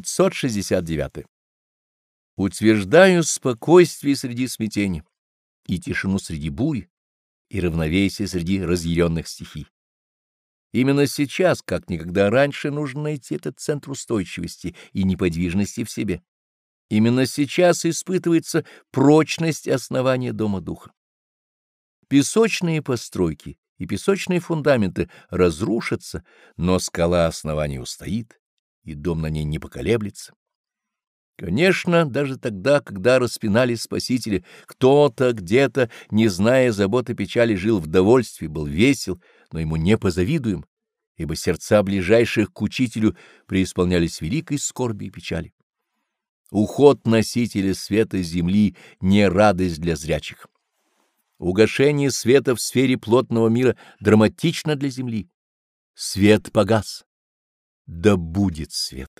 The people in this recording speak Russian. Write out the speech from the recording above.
569. Утверждаю спокойствие среди смятений, и тишину среди бури, и равновесие среди разъяренных стихий. Именно сейчас, как никогда раньше, нужно найти этот центр устойчивости и неподвижности в себе. Именно сейчас испытывается прочность основания Дома Духа. Песочные постройки и песочные фундаменты разрушатся, но скала основания устоит, и дом на ней не поколеблется. Конечно, даже тогда, когда распинали Спасителя, кто-то где-то, не зная заботы печали, жил в довольстве, был весел, но ему не позавидуем, ибо сердца ближайших к учителю преисполнялись великой скорби и печали. Уход носителя света земли — не радость для зрячих. Угошение света в сфере плотного мира драматично для земли. Свет погас. Да будет свет!